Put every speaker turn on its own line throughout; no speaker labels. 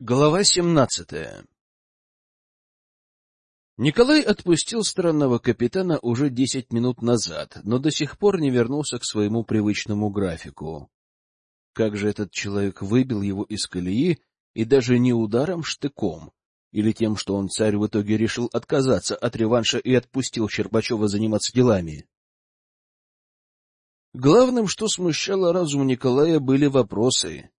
Глава семнадцатая Николай отпустил странного капитана уже десять минут назад, но до сих пор не вернулся к своему привычному графику. Как же этот человек выбил его из колеи, и даже не ударом штыком, или тем, что он, царь, в итоге решил отказаться от реванша и отпустил Щербачева заниматься делами. Главным, что смущало разум Николая, были вопросы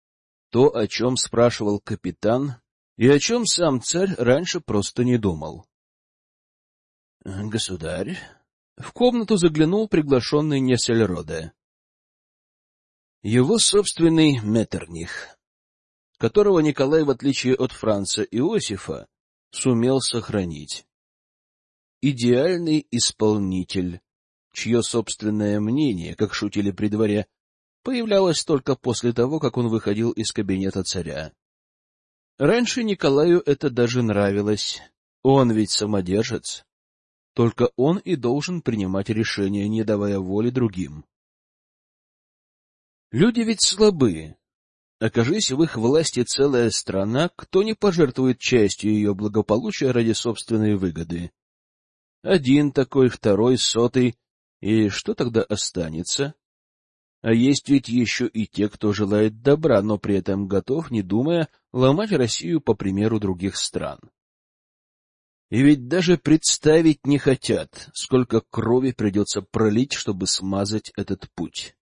то, о чем спрашивал капитан, и о чем сам царь раньше просто не думал. — Государь, в комнату заглянул приглашенный Несельроде. Его собственный Меттерних, которого Николай, в отличие от Франца Иосифа, сумел сохранить. Идеальный исполнитель, чье собственное мнение, как шутили при дворе, появлялась только после того, как он выходил из кабинета царя. Раньше Николаю это даже нравилось. Он ведь самодержец. Только он и должен принимать решения, не давая воли другим. Люди ведь слабые. Окажись в их власти целая страна, кто не пожертвует частью ее благополучия ради собственной выгоды? Один такой, второй, сотый. И что тогда останется? А есть ведь еще и те, кто желает добра, но при этом готов, не думая, ломать Россию по примеру других стран. И ведь даже представить не хотят, сколько крови придется пролить, чтобы смазать этот путь.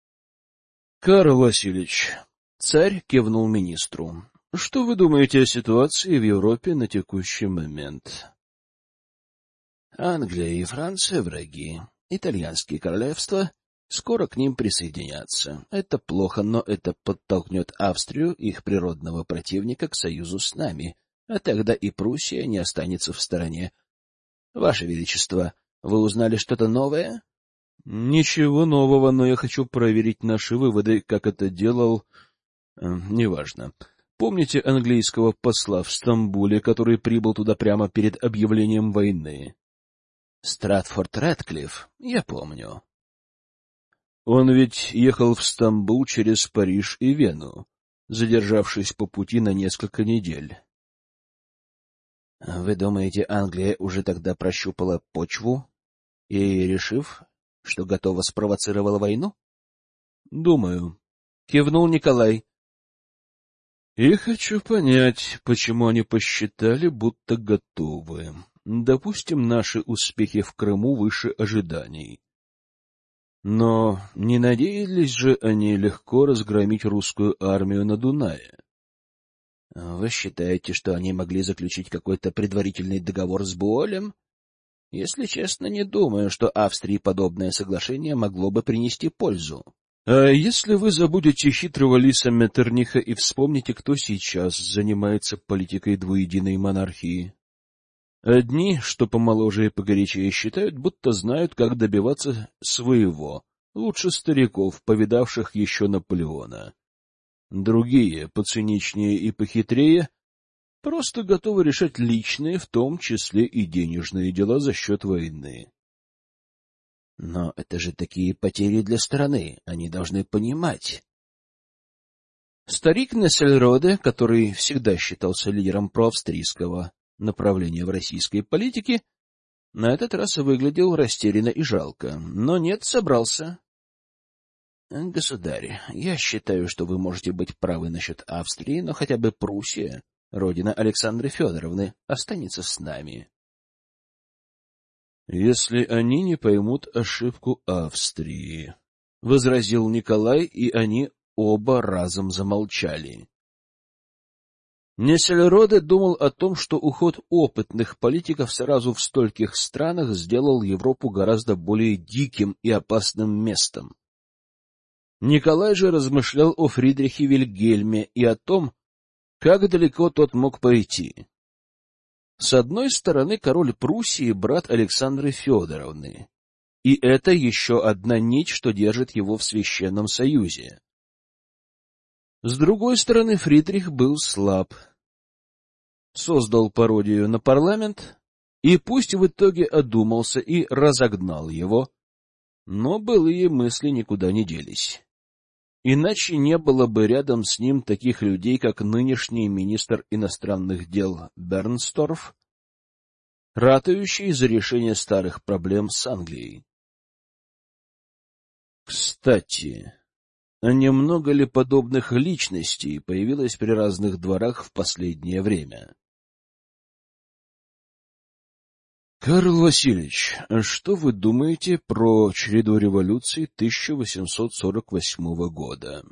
— Карл Васильевич, царь кивнул министру. — Что вы думаете о ситуации в Европе на текущий момент? — Англия и Франция — враги. Итальянские королевства скоро к ним присоединятся. Это плохо, но это подтолкнет Австрию, их природного противника, к союзу с нами, а тогда и Пруссия не останется в стороне. Ваше Величество, вы узнали что-то новое? — Ничего нового, но я хочу проверить наши выводы, как это делал... Э, неважно. Помните английского посла в Стамбуле, который прибыл туда прямо перед объявлением войны? — Стратфорд Рэдклифф, я помню. Он ведь ехал в Стамбул через Париж и Вену, задержавшись по пути на несколько недель. — Вы думаете, Англия уже тогда прощупала почву и, решив, что готова, спровоцировала войну? — Думаю. Кивнул Николай. — И хочу понять, почему они посчитали, будто готовы. Допустим, наши успехи в Крыму выше ожиданий. Но не надеялись же они легко разгромить русскую армию на Дунае? — Вы считаете, что они могли заключить какой-то предварительный договор с Буолем? Если честно, не думаю, что Австрии подобное соглашение могло бы принести пользу. А если вы забудете хитрого лиса Меттерниха и вспомните, кто сейчас занимается политикой двуединой монархии? Одни, что помоложе и погорячее, считают, будто знают, как добиваться своего, лучше стариков, повидавших еще Наполеона. Другие, поциничнее и похитрее, просто готовы решать личные, в том числе и денежные дела за счет войны. Но это же такие потери для страны, они должны понимать. Старик Нессельроде, который всегда считался лидером проавстрийского направления в российской политике, на этот раз выглядел растерянно и жалко, но нет, собрался. — Государь, я считаю, что вы можете быть правы насчет Австрии, но хотя бы Пруссия, родина Александры Федоровны, останется с нами. — Если они не поймут ошибку Австрии, — возразил Николай, и они оба разом замолчали. Несельроде думал о том, что уход опытных политиков сразу в стольких странах сделал Европу гораздо более диким и опасным местом. Николай же размышлял о Фридрихе Вильгельме и о том, как далеко тот мог пойти. С одной стороны, король Пруссии — брат Александры Федоровны, и это еще одна нить, что держит его в Священном Союзе. С другой стороны, Фридрих был слаб, создал пародию на парламент, и пусть в итоге одумался и разогнал его, но былые мысли никуда не делись. Иначе не было бы рядом с ним таких людей, как нынешний министр иностранных дел Бернсторф, ратующий за решение старых проблем с Англией. Кстати, а немного ли подобных личностей появилось при разных дворах в последнее время? Карл Васильевич, что вы думаете про череду революций 1848 года?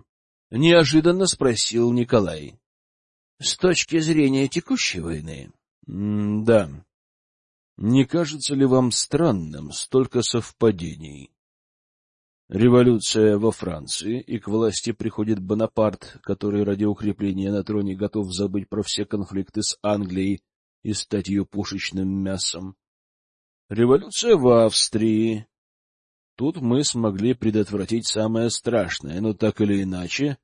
Неожиданно спросил Николай. С точки зрения текущей войны? М да. Не кажется ли вам странным столько совпадений? Революция во Франции, и к власти приходит Бонапарт, который ради укрепления на троне готов забыть про все конфликты с Англией и стать ее пушечным мясом. Революция в Австрии. Тут мы смогли предотвратить самое страшное, но так или иначе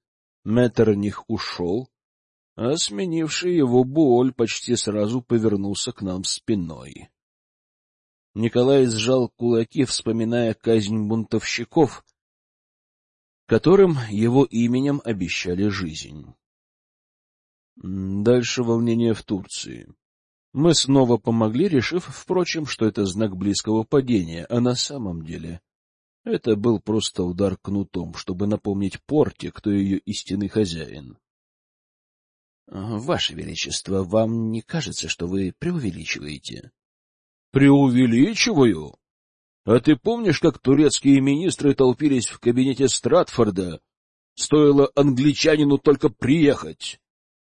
Меттерних ушел, а сменивший его Буоль почти сразу повернулся к нам спиной. Николай сжал кулаки, вспоминая казнь бунтовщиков, которым его именем обещали жизнь. Дальше волнение в Турции. Мы снова помогли, решив, впрочем, что это знак близкого падения, а на самом деле это был просто удар кнутом, чтобы напомнить Порте, кто ее истинный хозяин. — Ваше Величество, вам не кажется, что вы преувеличиваете? — Преувеличиваю? А ты помнишь, как турецкие министры толпились в кабинете Стратфорда? Стоило англичанину только приехать.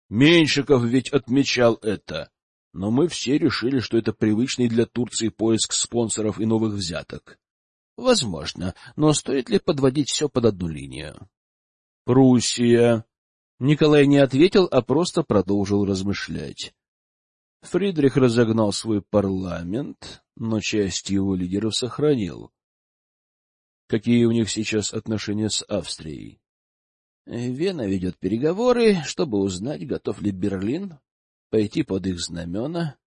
Меньшиков ведь отмечал это но мы все решили, что это привычный для Турции поиск спонсоров и новых взяток. Возможно, но стоит ли подводить все под одну линию? Пруссия. Николай не ответил, а просто продолжил размышлять. Фридрих разогнал свой парламент, но часть его лидеров сохранил. Какие у них сейчас отношения с Австрией? Вена ведет переговоры, чтобы узнать, готов ли Берлин пойти под их знамена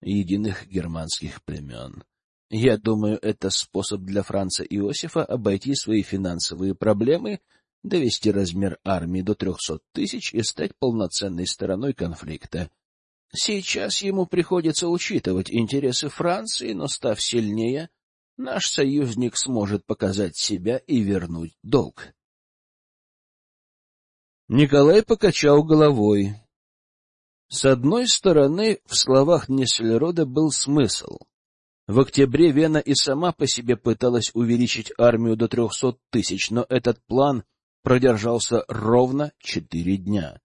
единых германских племен. Я думаю, это способ для Франца Иосифа обойти свои финансовые проблемы, довести размер армии до трехсот тысяч и стать полноценной стороной конфликта. Сейчас ему приходится учитывать интересы Франции, но, став сильнее, наш союзник сможет показать себя и вернуть долг. Николай покачал головой. С одной стороны, в словах Нессельрода был смысл. В октябре Вена и сама по себе пыталась увеличить армию до трехсот тысяч, но этот план продержался ровно четыре дня.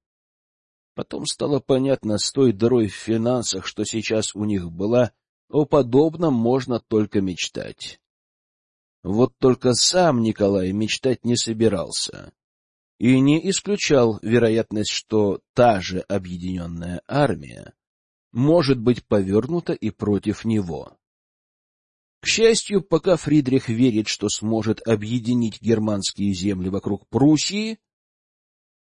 Потом стало понятно с той дырой в финансах, что сейчас у них была, о подобном можно только мечтать. Вот только сам Николай мечтать не собирался и не исключал вероятность, что та же объединенная армия может быть повернута и против него. К счастью, пока Фридрих верит, что сможет объединить германские земли вокруг Пруссии,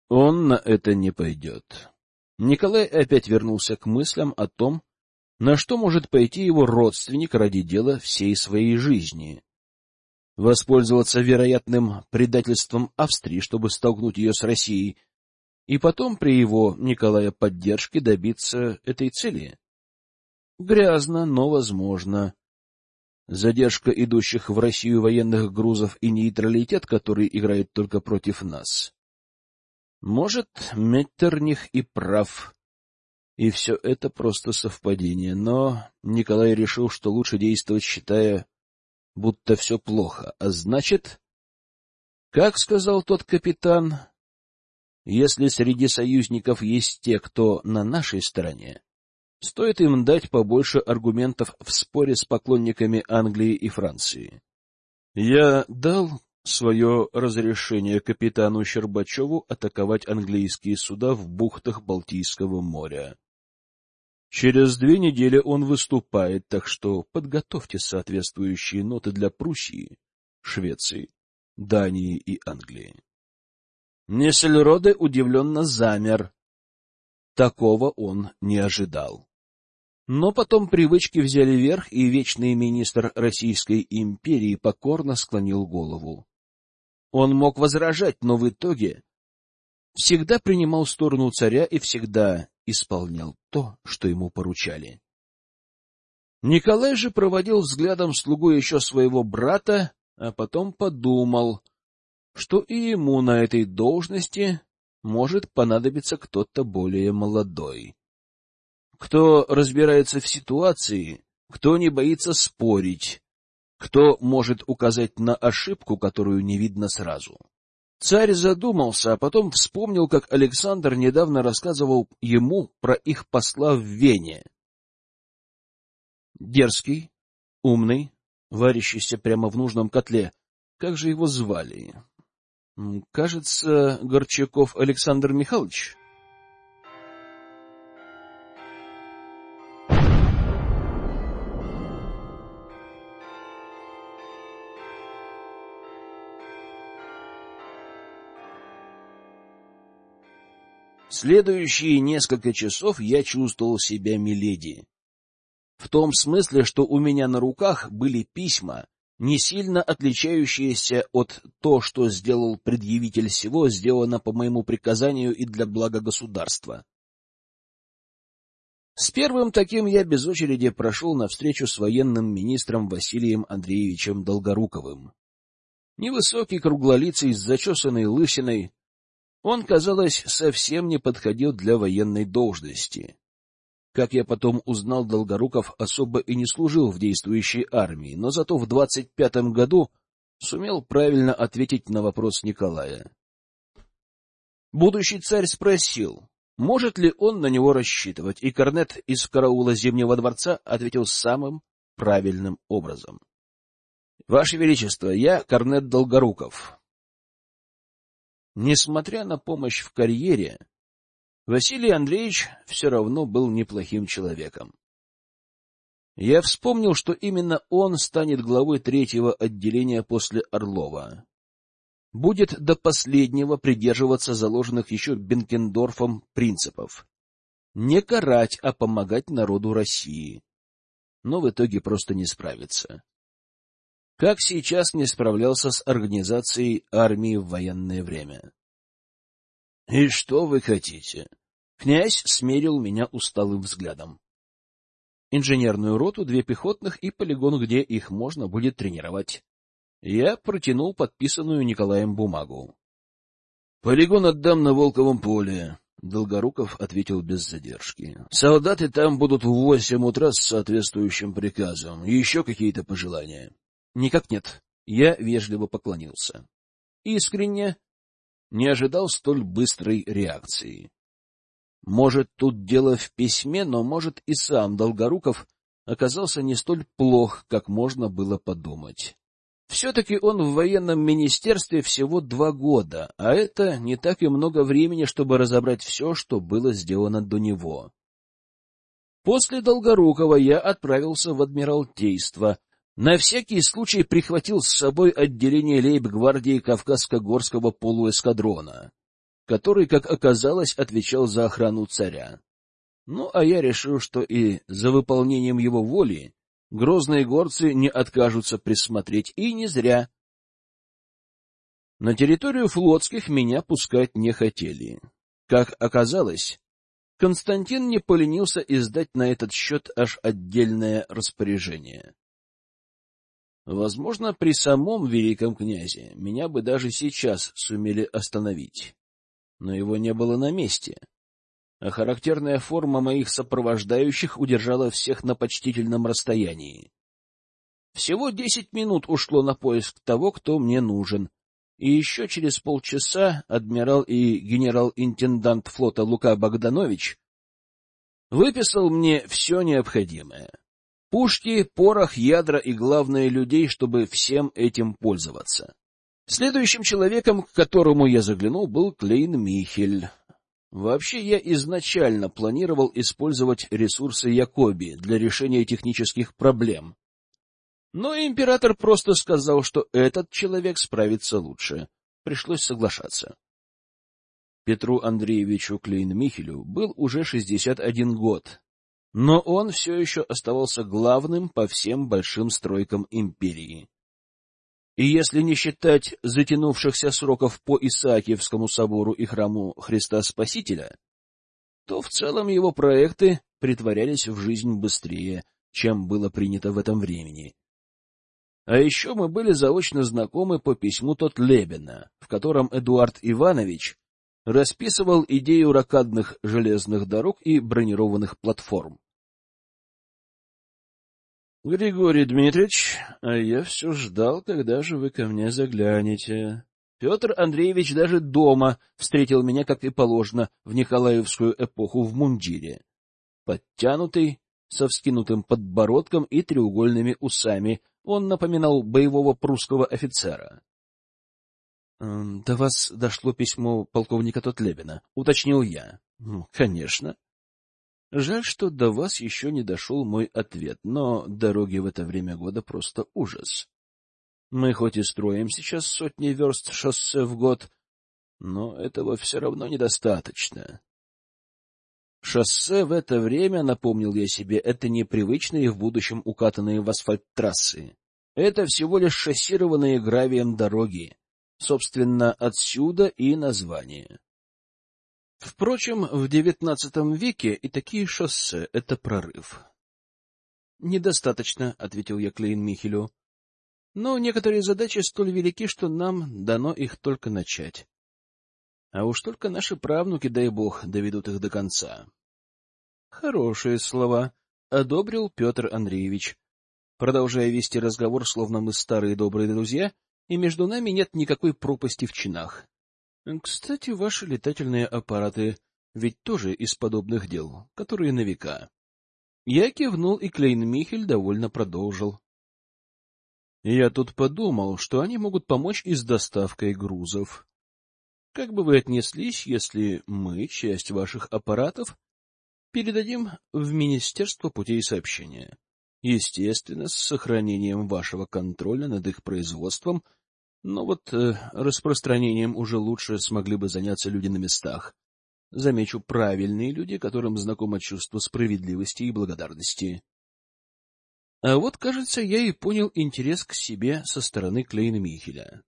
он на это не пойдет. Николай опять вернулся к мыслям о том, на что может пойти его родственник ради дела всей своей жизни воспользоваться вероятным предательством Австрии, чтобы столкнуть ее с Россией, и потом при его, Николая, поддержке добиться этой цели. Грязно, но возможно. Задержка идущих в Россию военных грузов и нейтралитет, который играет только против нас. Может, Меттерних и прав. И все это просто совпадение, но Николай решил, что лучше действовать, считая будто все плохо, а значит... Как сказал тот капитан, если среди союзников есть те, кто на нашей стороне, стоит им дать побольше аргументов в споре с поклонниками Англии и Франции. Я дал свое разрешение капитану Щербачеву атаковать английские суда в бухтах Балтийского моря. Через две недели он выступает, так что подготовьте соответствующие ноты для Пруссии, Швеции, Дании и Англии. Нессельроде удивленно замер. Такого он не ожидал. Но потом привычки взяли верх, и вечный министр Российской империи покорно склонил голову. Он мог возражать, но в итоге всегда принимал сторону царя и всегда исполнял то, что ему поручали. Николай же проводил взглядом слугу еще своего брата, а потом подумал, что и ему на этой должности может понадобиться кто-то более молодой. Кто разбирается в ситуации, кто не боится спорить, кто может указать на ошибку, которую не видно сразу. Царь задумался, а потом вспомнил, как Александр недавно рассказывал ему про их посла в Вене. Дерзкий, умный, варящийся прямо в нужном котле. Как же его звали? Кажется, Горчаков Александр Михайлович. Следующие несколько часов я чувствовал себя миледи. В том смысле, что у меня на руках были письма, не сильно отличающиеся от то, что сделал предъявитель всего, сделано по моему приказанию и для блага государства. С первым таким я без очереди прошел навстречу с военным министром Василием Андреевичем Долгоруковым. Невысокий, круглолицый, с зачесанной лысиной, он, казалось, совсем не подходил для военной должности. Как я потом узнал, Долгоруков особо и не служил в действующей армии, но зато в двадцать пятом году сумел правильно ответить на вопрос Николая. Будущий царь спросил, может ли он на него рассчитывать, и корнет из караула Зимнего дворца ответил самым правильным образом. — Ваше Величество, я корнет Долгоруков. Несмотря на помощь в карьере, Василий Андреевич все равно был неплохим человеком. Я вспомнил, что именно он станет главой третьего отделения после Орлова. Будет до последнего придерживаться заложенных еще Бенкендорфом принципов. Не карать, а помогать народу России. Но в итоге просто не справится как сейчас не справлялся с организацией армии в военное время. — И что вы хотите? Князь смерил меня усталым взглядом. Инженерную роту, две пехотных и полигон, где их можно будет тренировать. Я протянул подписанную Николаем бумагу. — Полигон отдам на Волковом поле, — Долгоруков ответил без задержки. — Солдаты там будут в восемь утра с соответствующим приказом. Еще какие-то пожелания? —— Никак нет. Я вежливо поклонился. Искренне не ожидал столь быстрой реакции. Может, тут дело в письме, но, может, и сам Долгоруков оказался не столь плох, как можно было подумать. Все-таки он в военном министерстве всего два года, а это не так и много времени, чтобы разобрать все, что было сделано до него. После Долгорукова я отправился в Адмиралтейство, на всякий случай прихватил с собой отделение лейб-гвардии Кавказско-Горского полуэскадрона, который, как оказалось, отвечал за охрану царя. Ну, а я решил, что и за выполнением его воли грозные горцы не откажутся присмотреть, и не зря. На территорию флотских меня пускать не хотели. Как оказалось, Константин не поленился издать на этот счет аж отдельное распоряжение. Возможно, при самом великом князе меня бы даже сейчас сумели остановить. Но его не было на месте. А характерная форма моих сопровождающих удержала всех на почтительном расстоянии. Всего десять минут ушло на поиск того, кто мне нужен, и еще через полчаса адмирал и генерал-интендант флота Лука Богданович выписал мне все необходимое. Пушки, порох, ядра и, главное, людей, чтобы всем этим пользоваться. Следующим человеком, к которому я заглянул, был Клейн Михель. Вообще, я изначально планировал использовать ресурсы Якоби для решения технических проблем. Но император просто сказал, что этот человек справится лучше. Пришлось соглашаться. Петру Андреевичу Клейн-Михелю был уже 61 год, но он все еще оставался главным по всем большим стройкам империи. И если не считать затянувшихся сроков по Исаакиевскому собору и храму Христа Спасителя, то в целом его проекты притворялись в жизнь быстрее, чем было принято в этом времени. А еще мы были заочно знакомы по письму тот Лебена, в котором Эдуард Иванович расписывал идею ракадных железных дорог и бронированных платформ. — Григорий Дмитриевич, а я все ждал, когда же вы ко мне заглянете. Петр Андреевич даже дома встретил меня, как и положено, в Николаевскую эпоху в мундире. Подтянутый, со вскинутым подбородком и треугольными усами, он напоминал боевого прусского офицера. — До вас дошло письмо полковника Тотлебина, — уточнил я. — Конечно. Жаль, что до вас еще не дошел мой ответ, но дороги в это время года просто ужас. Мы хоть и строим сейчас сотни верст шоссе в год, но этого все равно недостаточно. Шоссе в это время, напомнил я себе, это не привычные в будущем укатанные в асфальт трассы. Это всего лишь шоссированные гравием дороги. Собственно, отсюда и название. Впрочем, в девятнадцатом веке и такие шоссе — это прорыв. — Недостаточно, — ответил я Клейн Михелю. — Но некоторые задачи столь велики, что нам дано их только начать. А уж только наши правнуки, дай бог, доведут их до конца. Хорошие слова, — одобрил Петр Андреевич, продолжая вести разговор, словно мы старые добрые друзья, и между нами нет никакой пропасти в чинах. Кстати, ваши летательные аппараты ведь тоже из подобных дел, которые на века. Я кивнул, и Клейн Михель довольно продолжил. Я тут подумал, что они могут помочь и с доставкой грузов. Как бы вы отнеслись, если мы часть ваших аппаратов передадим в Министерство путей сообщения? Естественно, с сохранением вашего контроля над их производством — но вот э, распространением уже лучше смогли бы заняться люди на местах. Замечу, правильные люди, которым знакомо чувство справедливости и благодарности. А вот, кажется, я и понял интерес к себе со стороны Клейна Михеля.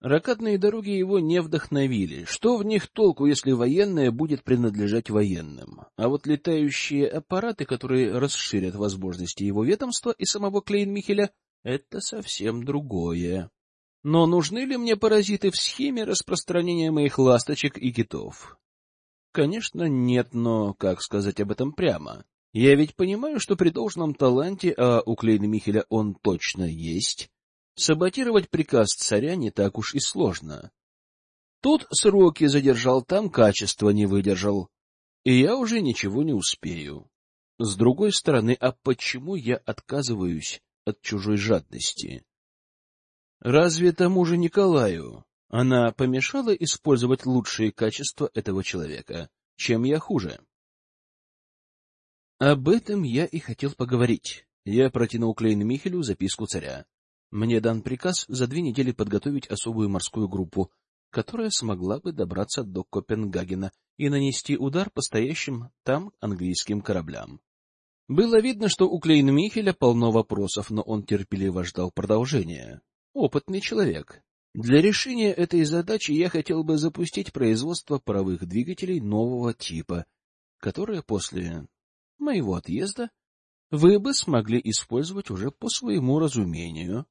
Ракатные дороги его не вдохновили. Что в них толку, если военное будет принадлежать военным? А вот летающие аппараты, которые расширят возможности его ведомства и самого Клейн Михеля, это совсем другое. Но нужны ли мне паразиты в схеме распространения моих ласточек и китов? Конечно, нет, но как сказать об этом прямо? Я ведь понимаю, что при должном таланте, а у Клейна Михеля он точно есть, саботировать приказ царя не так уж и сложно. Тут сроки задержал, там качество не выдержал, и я уже ничего не успею. С другой стороны, а почему я отказываюсь от чужой жадности? Разве тому же Николаю она помешала использовать лучшие качества этого человека? Чем я хуже? Об этом я и хотел поговорить. Я протянул Клейну Михелю записку царя. Мне дан приказ за две недели подготовить особую морскую группу, которая смогла бы добраться до Копенгагена и нанести удар по стоящим там английским кораблям. Было видно, что у Клейна Михеля полно вопросов, но он терпеливо ждал продолжения опытный человек. Для решения этой задачи я хотел бы запустить производство паровых двигателей нового типа, которые после моего отъезда вы бы смогли использовать уже по своему разумению.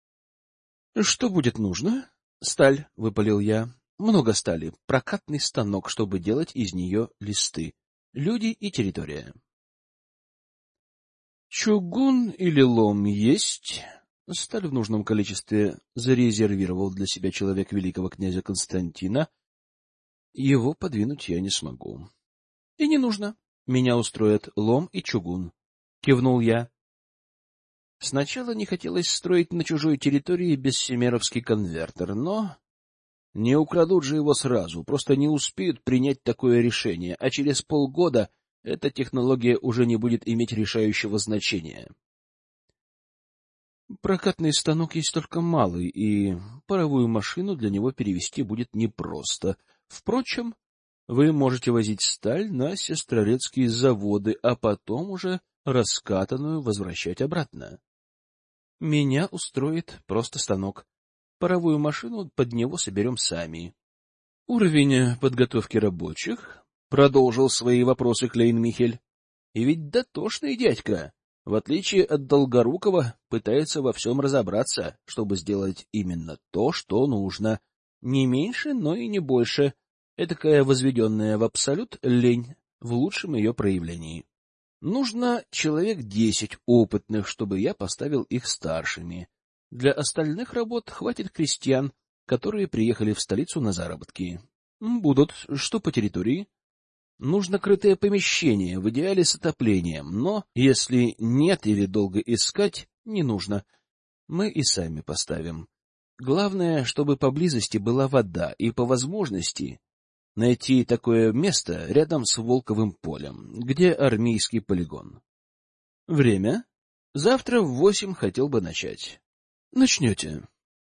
— Что будет нужно? — Сталь, — выпалил я. — Много стали. Прокатный станок, чтобы делать из нее листы. Люди и территория. — Чугун или лом есть? Сталь в нужном количестве зарезервировал для себя человек великого князя Константина. Его подвинуть я не смогу. — И не нужно. Меня устроят лом и чугун. Кивнул я. Сначала не хотелось строить на чужой территории бессемеровский конвертер, но... Не украдут же его сразу, просто не успеют принять такое решение, а через полгода эта технология уже не будет иметь решающего значения. Прокатный станок есть только малый, и паровую машину для него перевести будет непросто. Впрочем, вы можете возить сталь на сестрорецкие заводы, а потом уже раскатанную возвращать обратно. Меня устроит просто станок. Паровую машину под него соберем сами. Уровень подготовки рабочих, продолжил свои вопросы Клейн Михель. И ведь дотошный дядька, в отличие от Долгорукова, пытается во всем разобраться, чтобы сделать именно то, что нужно. Не меньше, но и не больше. Этакая возведенная в абсолют лень в лучшем ее проявлении. Нужно человек десять опытных, чтобы я поставил их старшими. Для остальных работ хватит крестьян, которые приехали в столицу на заработки. Будут. Что по территории? Нужно крытое помещение, в идеале с отоплением, но если нет или долго искать, не нужно. Мы и сами поставим. Главное, чтобы поблизости была вода и, по возможности, найти такое место рядом с Волковым полем, где армейский полигон. Время? Завтра в восемь хотел бы начать. Начнете.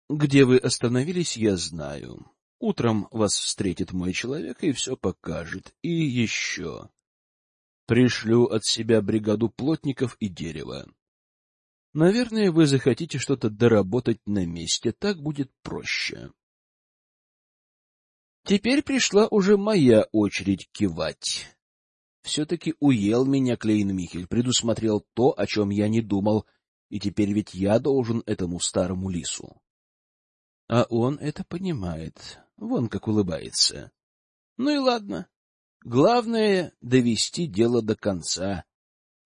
Где вы остановились, я знаю. Утром вас встретит мой человек и все покажет. И еще. Пришлю от себя бригаду плотников и дерева. Наверное, вы захотите что-то доработать на месте, так будет проще. Теперь пришла уже моя очередь кивать. Все-таки уел меня Клейн Михель, предусмотрел то, о чем я не думал, и теперь ведь я должен этому старому лису. А он это понимает, вон как улыбается. Ну и ладно. Главное — довести дело до конца.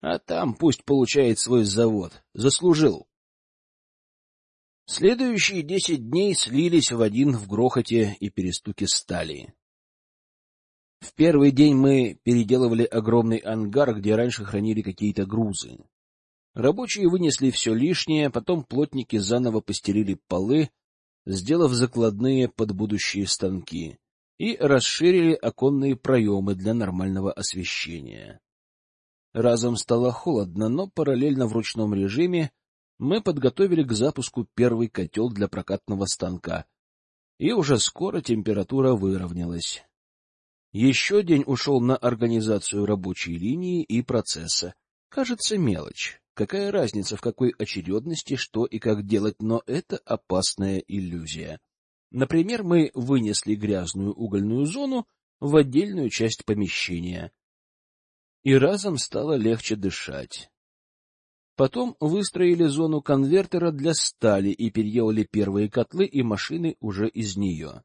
А там пусть получает свой завод. Заслужил. Следующие десять дней слились в один в грохоте и перестуке стали. В первый день мы переделывали огромный ангар, где раньше хранили какие-то грузы. Рабочие вынесли все лишнее, потом плотники заново постелили полы, сделав закладные под будущие станки, и расширили оконные проемы для нормального освещения. Разом стало холодно, но параллельно в ручном режиме мы подготовили к запуску первый котел для прокатного станка, и уже скоро температура выровнялась. Еще день ушел на организацию рабочей линии и процесса. Кажется, мелочь. Какая разница, в какой очередности, что и как делать, но это опасная иллюзия. Например, мы вынесли грязную угольную зону в отдельную часть помещения. И разом стало легче дышать. Потом выстроили зону конвертера для стали и переделали первые котлы и машины уже из нее.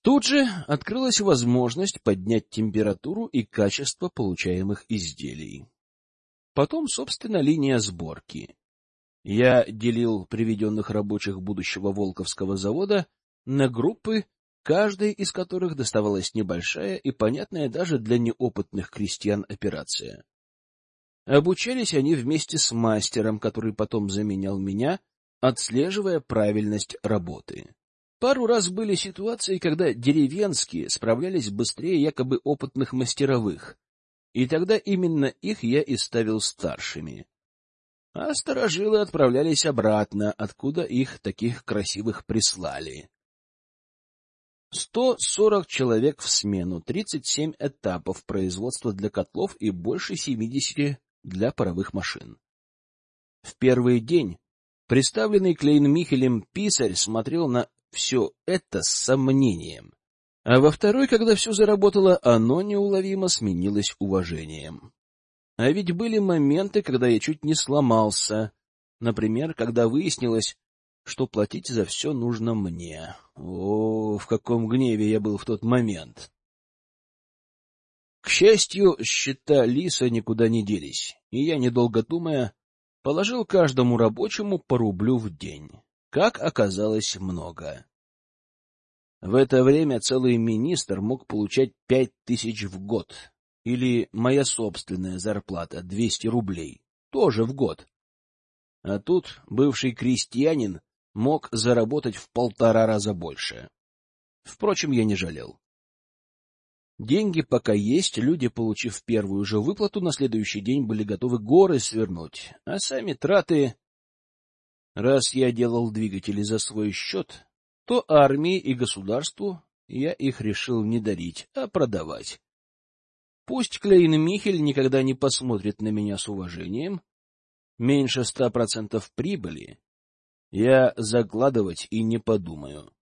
Тут же открылась возможность поднять температуру и качество получаемых изделий. Потом, собственно, линия сборки. Я делил приведенных рабочих будущего Волковского завода на группы, каждой из которых доставалась небольшая и понятная даже для неопытных крестьян операция. Обучались они вместе с мастером, который потом заменял меня, отслеживая правильность работы. Пару раз были ситуации, когда деревенские справлялись быстрее якобы опытных мастеровых, и тогда именно их я и ставил старшими. А сторожилы отправлялись обратно, откуда их таких красивых прислали. Сто сорок человек в смену, тридцать семь этапов производства для котлов и больше семидесяти для паровых машин. В первый день представленный Клейн Михелем писарь смотрел на все это с сомнением, а во второй, когда все заработало, оно неуловимо сменилось уважением. А ведь были моменты, когда я чуть не сломался, например, когда выяснилось, что платить за все нужно мне. О, в каком гневе я был в тот момент! К счастью, счета Лиса никуда не делись, и я, недолго думая, положил каждому рабочему по рублю в день. Как оказалось, много. В это время целый министр мог получать пять тысяч в год, или моя собственная зарплата — двести рублей, тоже в год. А тут бывший крестьянин мог заработать в полтора раза больше. Впрочем, я не жалел. Деньги пока есть, люди, получив первую же выплату, на следующий день были готовы горы свернуть, а сами траты... Раз я делал двигатели за свой счет, то армии и государству я их решил не дарить, а продавать. Пусть Клейн Михель никогда не посмотрит на меня с уважением, меньше ста процентов прибыли, я закладывать и не подумаю.